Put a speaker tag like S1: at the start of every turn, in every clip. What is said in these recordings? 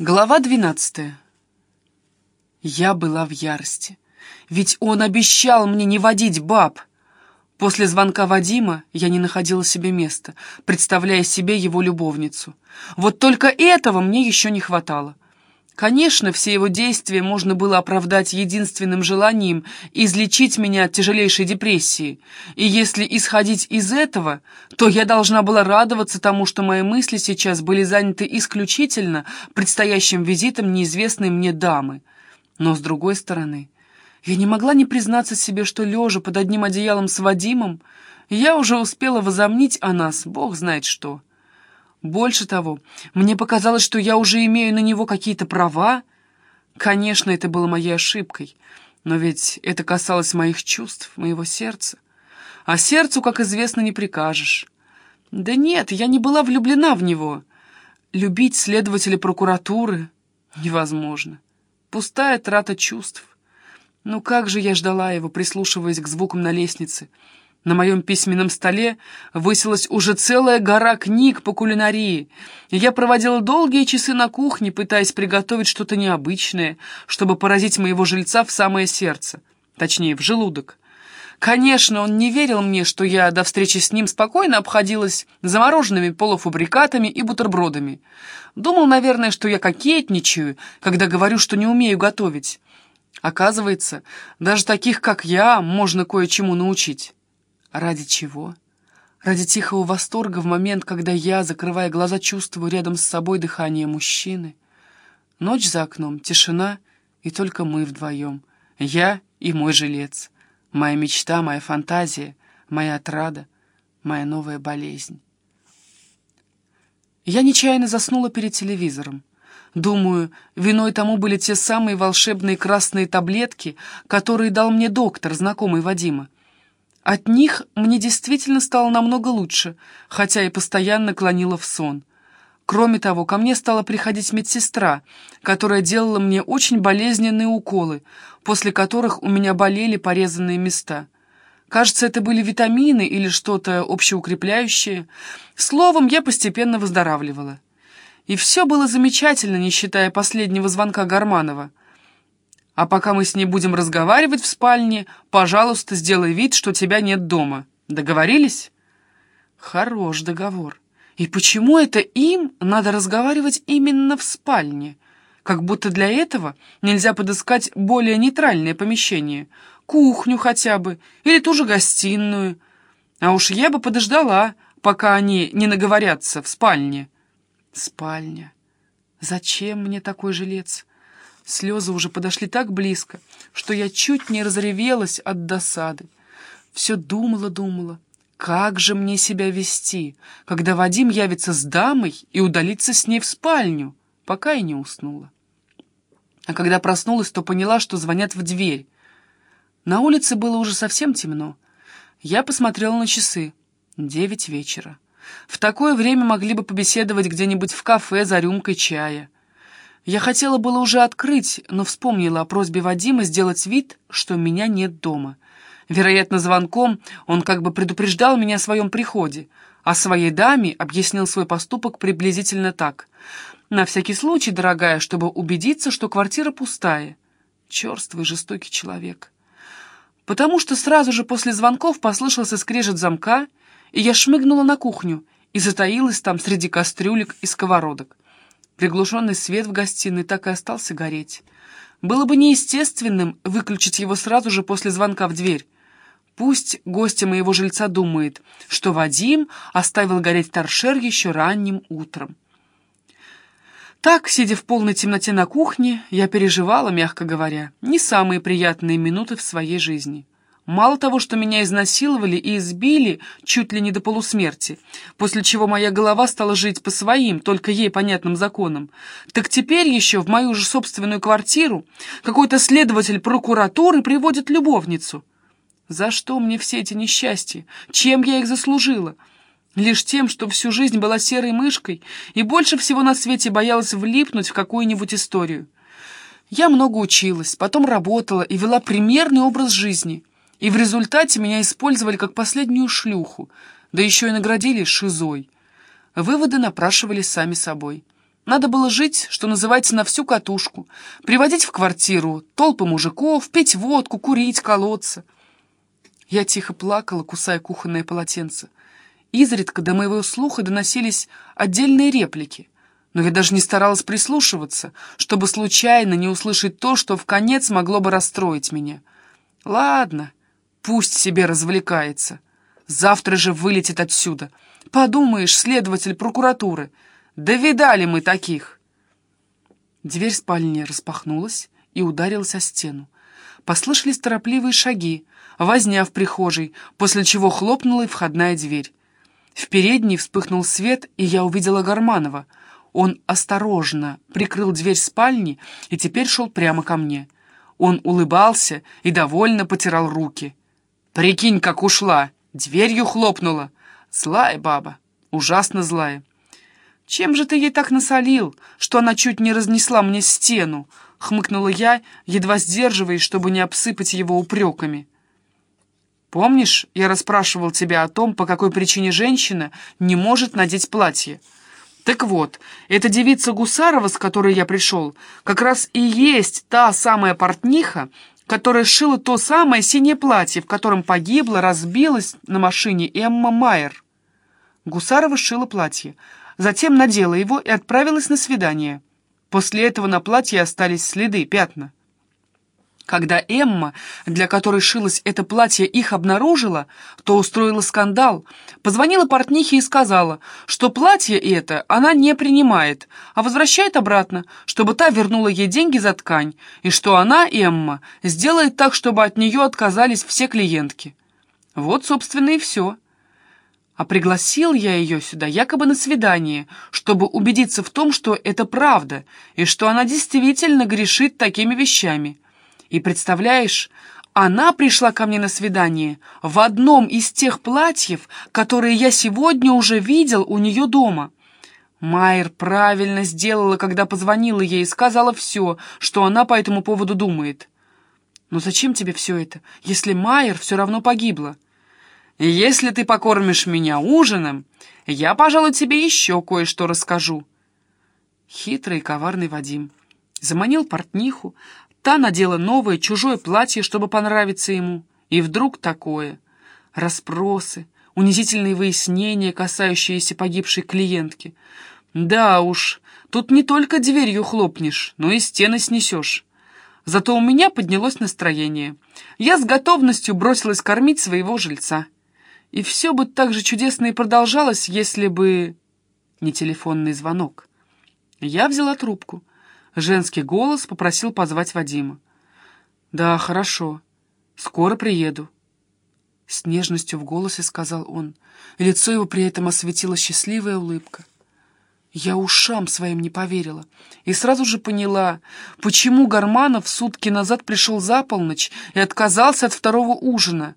S1: Глава двенадцатая. Я была в ярости. Ведь он обещал мне не водить баб. После звонка Вадима я не находила себе места, представляя себе его любовницу. Вот только этого мне еще не хватало. Конечно, все его действия можно было оправдать единственным желанием излечить меня от тяжелейшей депрессии. И если исходить из этого, то я должна была радоваться тому, что мои мысли сейчас были заняты исключительно предстоящим визитом неизвестной мне дамы. Но, с другой стороны, я не могла не признаться себе, что, лежа под одним одеялом с Вадимом, я уже успела возомнить о нас, бог знает что. Больше того, мне показалось, что я уже имею на него какие-то права. Конечно, это было моей ошибкой, но ведь это касалось моих чувств, моего сердца. А сердцу, как известно, не прикажешь. Да нет, я не была влюблена в него. Любить следователя прокуратуры невозможно. Пустая трата чувств. Ну как же я ждала его, прислушиваясь к звукам на лестнице — на моем письменном столе высилась уже целая гора книг по кулинарии, и я проводила долгие часы на кухне, пытаясь приготовить что-то необычное, чтобы поразить моего жильца в самое сердце, точнее, в желудок. Конечно, он не верил мне, что я до встречи с ним спокойно обходилась замороженными полуфабрикатами и бутербродами. Думал, наверное, что я кокетничаю, когда говорю, что не умею готовить. Оказывается, даже таких, как я, можно кое-чему научить. Ради чего? Ради тихого восторга в момент, когда я, закрывая глаза, чувствую рядом с собой дыхание мужчины. Ночь за окном, тишина, и только мы вдвоем. Я и мой жилец. Моя мечта, моя фантазия, моя отрада, моя новая болезнь. Я нечаянно заснула перед телевизором. Думаю, виной тому были те самые волшебные красные таблетки, которые дал мне доктор, знакомый Вадима. От них мне действительно стало намного лучше, хотя и постоянно клонила в сон. Кроме того, ко мне стала приходить медсестра, которая делала мне очень болезненные уколы, после которых у меня болели порезанные места. Кажется, это были витамины или что-то общеукрепляющее. Словом, я постепенно выздоравливала. И все было замечательно, не считая последнего звонка Гарманова — а пока мы с ней будем разговаривать в спальне, пожалуйста, сделай вид, что тебя нет дома. Договорились? Хорош договор. И почему это им надо разговаривать именно в спальне? Как будто для этого нельзя подыскать более нейтральное помещение. Кухню хотя бы, или ту же гостиную. А уж я бы подождала, пока они не наговорятся в спальне. Спальня. Зачем мне такой жилец? Слезы уже подошли так близко, что я чуть не разревелась от досады. Все думала-думала, как же мне себя вести, когда Вадим явится с дамой и удалится с ней в спальню, пока и не уснула. А когда проснулась, то поняла, что звонят в дверь. На улице было уже совсем темно. Я посмотрела на часы. Девять вечера. В такое время могли бы побеседовать где-нибудь в кафе за рюмкой чая. Я хотела было уже открыть, но вспомнила о просьбе Вадима сделать вид, что меня нет дома. Вероятно, звонком он как бы предупреждал меня о своем приходе, а своей даме объяснил свой поступок приблизительно так. «На всякий случай, дорогая, чтобы убедиться, что квартира пустая». Черствый жестокий человек. Потому что сразу же после звонков послышался скрежет замка, и я шмыгнула на кухню и затаилась там среди кастрюлек и сковородок. Приглушенный свет в гостиной так и остался гореть. Было бы неестественным выключить его сразу же после звонка в дверь. Пусть гостя моего жильца думает, что Вадим оставил гореть торшер еще ранним утром. Так, сидя в полной темноте на кухне, я переживала, мягко говоря, не самые приятные минуты в своей жизни. Мало того, что меня изнасиловали и избили чуть ли не до полусмерти, после чего моя голова стала жить по своим, только ей понятным законам, так теперь еще в мою же собственную квартиру какой-то следователь прокуратуры приводит любовницу. За что мне все эти несчастья? Чем я их заслужила? Лишь тем, что всю жизнь была серой мышкой и больше всего на свете боялась влипнуть в какую-нибудь историю. Я много училась, потом работала и вела примерный образ жизни — и в результате меня использовали как последнюю шлюху, да еще и наградили шизой. Выводы напрашивались сами собой. надо было жить, что называется, на всю катушку, приводить в квартиру толпы мужиков, пить водку, курить, колоться. Я тихо плакала, кусая кухонное полотенце. Изредка до моего слуха доносились отдельные реплики, но я даже не старалась прислушиваться, чтобы случайно не услышать то, что в конец могло бы расстроить меня. Ладно, пусть себе развлекается. Завтра же вылетит отсюда. Подумаешь, следователь прокуратуры. Да видали мы таких. Дверь спальни распахнулась и ударилась о стену. Послышались торопливые шаги, возня в прихожей, после чего хлопнула и входная дверь. В передней вспыхнул свет, и я увидела Гарманова. Он осторожно прикрыл дверь спальни и теперь шел прямо ко мне. Он улыбался и довольно потирал руки. «Прикинь, как ушла! Дверью хлопнула! Злая баба, ужасно злая!» «Чем же ты ей так насолил, что она чуть не разнесла мне стену?» — хмыкнула я, едва сдерживаясь, чтобы не обсыпать его упреками. «Помнишь, я расспрашивал тебя о том, по какой причине женщина не может надеть платье?» Так вот, эта девица Гусарова, с которой я пришел, как раз и есть та самая портниха, которая шила то самое синее платье, в котором погибла, разбилась на машине Эмма Майер. Гусарова шила платье, затем надела его и отправилась на свидание. После этого на платье остались следы, пятна. Когда Эмма, для которой шилось это платье, их обнаружила, то устроила скандал, позвонила портнихе и сказала, что платье это она не принимает, а возвращает обратно, чтобы та вернула ей деньги за ткань, и что она, Эмма, сделает так, чтобы от нее отказались все клиентки. Вот, собственно, и все. А пригласил я ее сюда якобы на свидание, чтобы убедиться в том, что это правда, и что она действительно грешит такими вещами. И представляешь, она пришла ко мне на свидание в одном из тех платьев, которые я сегодня уже видел у нее дома. Майер правильно сделала, когда позвонила ей и сказала все, что она по этому поводу думает. Но зачем тебе все это, если Майер все равно погибла? Если ты покормишь меня ужином, я, пожалуй, тебе еще кое-что расскажу. Хитрый и коварный Вадим заманил портниху, Та надела новое чужое платье, чтобы понравиться ему. И вдруг такое. Распросы, унизительные выяснения, касающиеся погибшей клиентки. Да уж, тут не только дверью хлопнешь, но и стены снесешь. Зато у меня поднялось настроение. Я с готовностью бросилась кормить своего жильца. И все бы так же чудесно и продолжалось, если бы... Не телефонный звонок. Я взяла трубку. Женский голос попросил позвать Вадима. «Да, хорошо. Скоро приеду». С нежностью в голосе сказал он. Лицо его при этом осветила счастливая улыбка. Я ушам своим не поверила и сразу же поняла, почему Гарманов сутки назад пришел за полночь и отказался от второго ужина.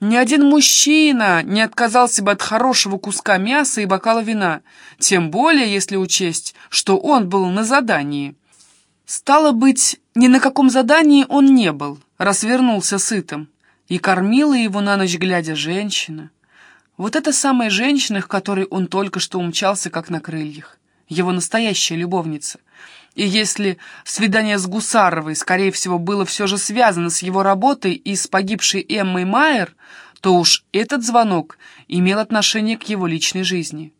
S1: Ни один мужчина не отказался бы от хорошего куска мяса и бокала вина, тем более если учесть, что он был на задании. Стало быть, ни на каком задании он не был, раз вернулся сытым, и кормила его на ночь глядя женщина. Вот эта самая женщина, к которой он только что умчался, как на крыльях, его настоящая любовница. И если свидание с Гусаровой, скорее всего, было все же связано с его работой и с погибшей Эммой Майер, то уж этот звонок имел отношение к его личной жизни.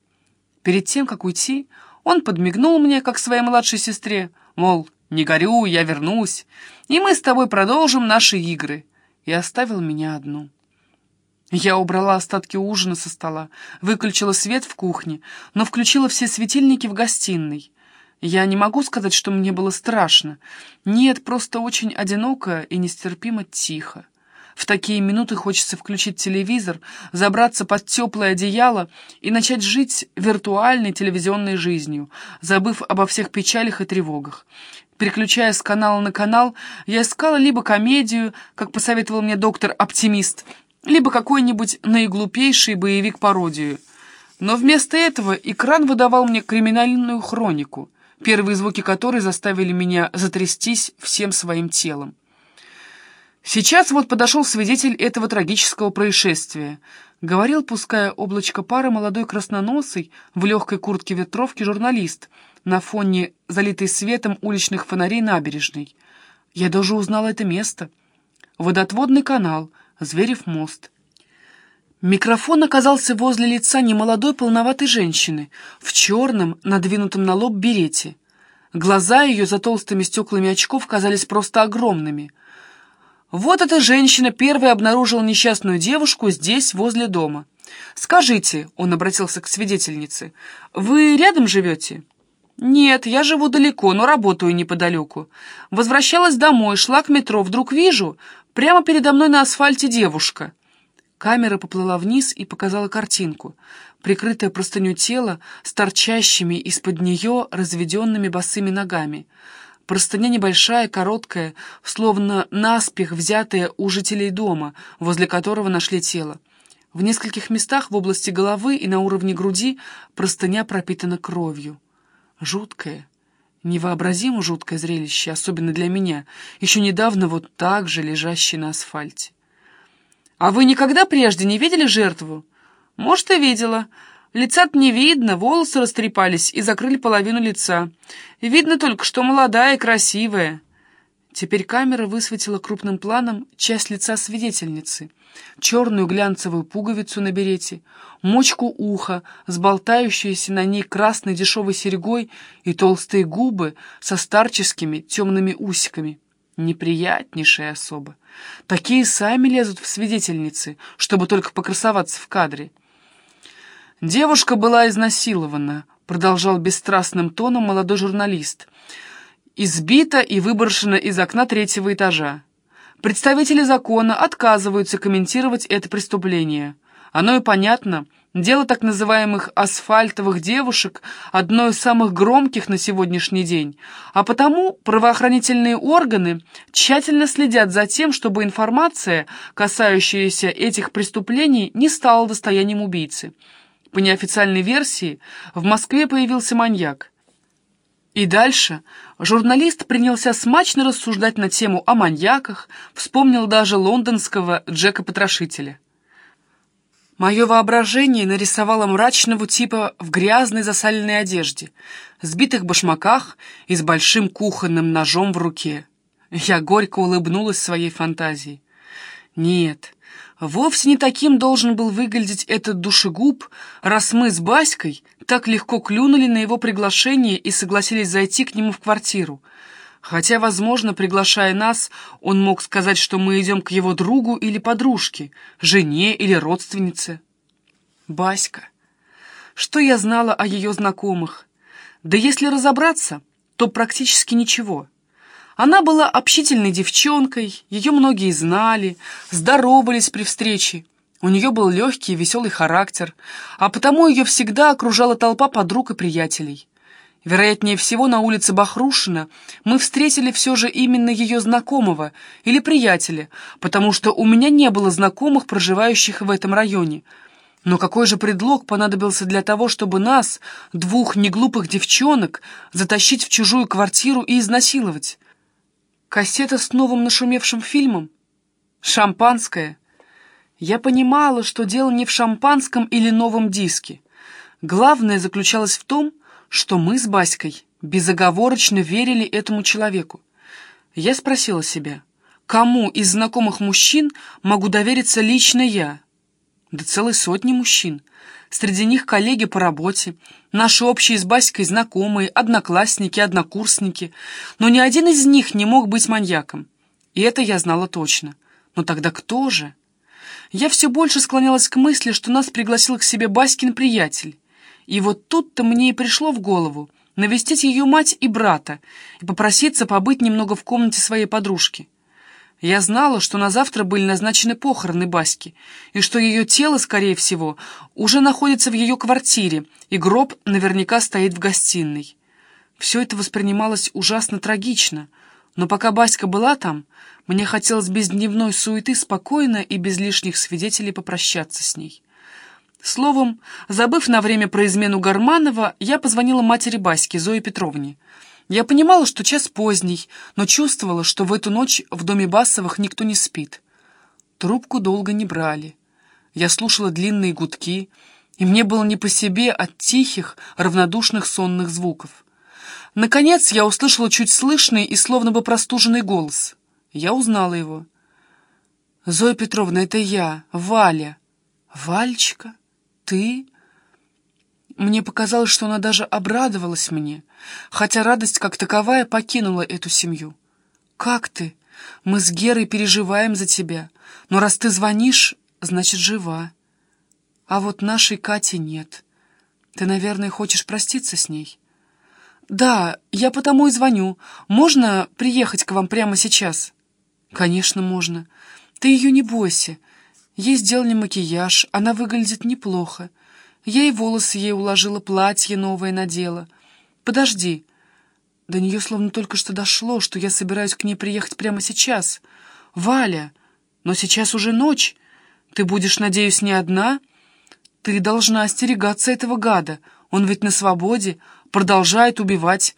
S1: Перед тем, как уйти, он подмигнул мне, как своей младшей сестре, мол, «Не горю, я вернусь, и мы с тобой продолжим наши игры», и оставил меня одну. Я убрала остатки ужина со стола, выключила свет в кухне, но включила все светильники в гостиной. Я не могу сказать, что мне было страшно. Нет, просто очень одиноко и нестерпимо тихо. В такие минуты хочется включить телевизор, забраться под теплое одеяло и начать жить виртуальной телевизионной жизнью, забыв обо всех печалях и тревогах. Переключая с канала на канал, я искала либо комедию, как посоветовал мне доктор-оптимист, либо какой-нибудь наиглупейший боевик-пародию. Но вместо этого экран выдавал мне криминальную хронику, первые звуки которой заставили меня затрястись всем своим телом. Сейчас вот подошел свидетель этого трагического происшествия. Говорил, пуская облачко пара, молодой красноносый в легкой куртке ветровки журналист — на фоне залитой светом уличных фонарей набережной. Я даже узнала это место. Водотводный канал, Зверев мост. Микрофон оказался возле лица немолодой полноватой женщины в черном, надвинутом на лоб берете. Глаза ее за толстыми стеклами очков казались просто огромными. Вот эта женщина первой обнаружила несчастную девушку здесь, возле дома. «Скажите», — он обратился к свидетельнице, — «вы рядом живете?» «Нет, я живу далеко, но работаю неподалеку. Возвращалась домой, шла к метро, вдруг вижу, прямо передо мной на асфальте девушка». Камера поплыла вниз и показала картинку. Прикрытое простыню тело с торчащими из-под нее разведенными босыми ногами. Простыня небольшая, короткая, словно наспех взятая у жителей дома, возле которого нашли тело. В нескольких местах в области головы и на уровне груди простыня пропитана кровью. Жуткое, невообразимо жуткое зрелище, особенно для меня, еще недавно вот так же лежащее на асфальте. «А вы никогда прежде не видели жертву?» «Может, и видела. Лица-то не видно, волосы растрепались и закрыли половину лица. Видно только, что молодая и красивая». Теперь камера высветила крупным планом часть лица свидетельницы. Черную глянцевую пуговицу на берете, мочку уха с болтающейся на ней красной дешевой серьгой и толстые губы со старческими темными усиками. Неприятнейшая особа. Такие сами лезут в свидетельницы, чтобы только покрасоваться в кадре. «Девушка была изнасилована», — продолжал бесстрастным тоном молодой журналист. «Избита и выброшена из окна третьего этажа. Представители закона отказываются комментировать это преступление. Оно и понятно — Дело так называемых асфальтовых девушек – одно из самых громких на сегодняшний день, а потому правоохранительные органы тщательно следят за тем, чтобы информация, касающаяся этих преступлений, не стала достоянием убийцы. По неофициальной версии, в Москве появился маньяк. И дальше журналист принялся смачно рассуждать на тему о маньяках, вспомнил даже лондонского Джека-потрошителя. Мое воображение нарисовало мрачного типа в грязной засаленной одежде, сбитых башмаках и с большим кухонным ножом в руке. Я горько улыбнулась своей фантазии. Нет, вовсе не таким должен был выглядеть этот душегуб, раз мы с Баськой так легко клюнули на его приглашение и согласились зайти к нему в квартиру — Хотя, возможно, приглашая нас, он мог сказать, что мы идем к его другу или подружке, жене или родственнице. Баська. Что я знала о ее знакомых? Да если разобраться, то практически ничего. Она была общительной девчонкой, ее многие знали, здоровались при встрече. У нее был легкий и веселый характер, а потому ее всегда окружала толпа подруг и приятелей. Вероятнее всего, на улице Бахрушина мы встретили все же именно ее знакомого или приятеля, потому что у меня не было знакомых, проживающих в этом районе. Но какой же предлог понадобился для того, чтобы нас, двух неглупых девчонок, затащить в чужую квартиру и изнасиловать? Кассета с новым нашумевшим фильмом? Шампанское? Я понимала, что дело не в шампанском или новом диске. Главное заключалось в том, что мы с Баськой безоговорочно верили этому человеку. Я спросила себя, кому из знакомых мужчин могу довериться лично я? Да целой сотни мужчин. Среди них коллеги по работе, наши общие с Баськой знакомые, одноклассники, однокурсники. Но ни один из них не мог быть маньяком. И это я знала точно. Но тогда кто же? Я все больше склонялась к мысли, что нас пригласил к себе Баськин приятель. И вот тут-то мне и пришло в голову навестить ее мать и брата и попроситься побыть немного в комнате своей подружки. Я знала, что на завтра были назначены похороны Баськи, и что ее тело, скорее всего, уже находится в ее квартире, и гроб наверняка стоит в гостиной. Все это воспринималось ужасно трагично, но пока Баська была там, мне хотелось без дневной суеты спокойно и без лишних свидетелей попрощаться с ней. Словом, забыв на время про измену Гарманова, я позвонила матери Баськи, Зое Петровне. Я понимала, что час поздний, но чувствовала, что в эту ночь в доме Басовых никто не спит. Трубку долго не брали. Я слушала длинные гудки, и мне было не по себе от тихих, равнодушных сонных звуков. Наконец я услышала чуть слышный и словно бы простуженный голос. Я узнала его. «Зоя Петровна, это я, Валя». «Вальчика? Ты?» Мне показалось, что она даже обрадовалась мне, хотя радость как таковая покинула эту семью. «Как ты? Мы с Герой переживаем за тебя, но раз ты звонишь, значит, жива. А вот нашей Кати нет. Ты, наверное, хочешь проститься с ней?» «Да, я потому и звоню. Можно приехать к вам прямо сейчас?» «Конечно, можно. Ты ее не бойся. Ей сделали макияж, она выглядит неплохо. Я и волосы ей уложила, платье новое надела. Подожди. До нее словно только что дошло, что я собираюсь к ней приехать прямо сейчас. Валя, но сейчас уже ночь. Ты будешь, надеюсь, не одна? Ты должна остерегаться этого гада. Он ведь на свободе, продолжает убивать.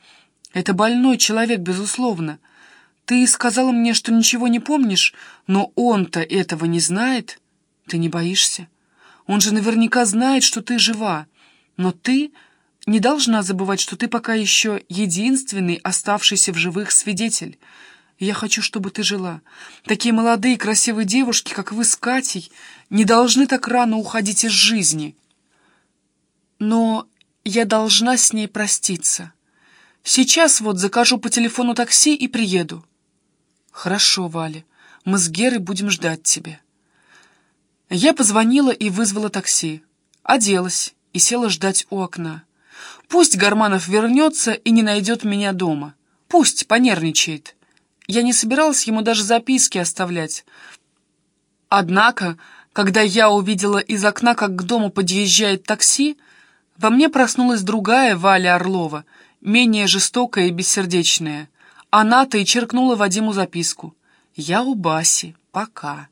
S1: Это больной человек, безусловно. Ты сказала мне, что ничего не помнишь, но он-то этого не знает. Ты не боишься? Он же наверняка знает, что ты жива. Но ты не должна забывать, что ты пока еще единственный оставшийся в живых свидетель. Я хочу, чтобы ты жила. Такие молодые красивые девушки, как вы с Катей, не должны так рано уходить из жизни. Но я должна с ней проститься. Сейчас вот закажу по телефону такси и приеду. Хорошо, Валя, мы с Герой будем ждать тебя. Я позвонила и вызвала такси. Оделась и села ждать у окна. Пусть Гарманов вернется и не найдет меня дома. Пусть понервничает. Я не собиралась ему даже записки оставлять. Однако, когда я увидела из окна, как к дому подъезжает такси, во мне проснулась другая Валя Орлова, менее жестокая и бессердечная. Она-то и черкнула Вадиму записку. «Я у Баси. Пока».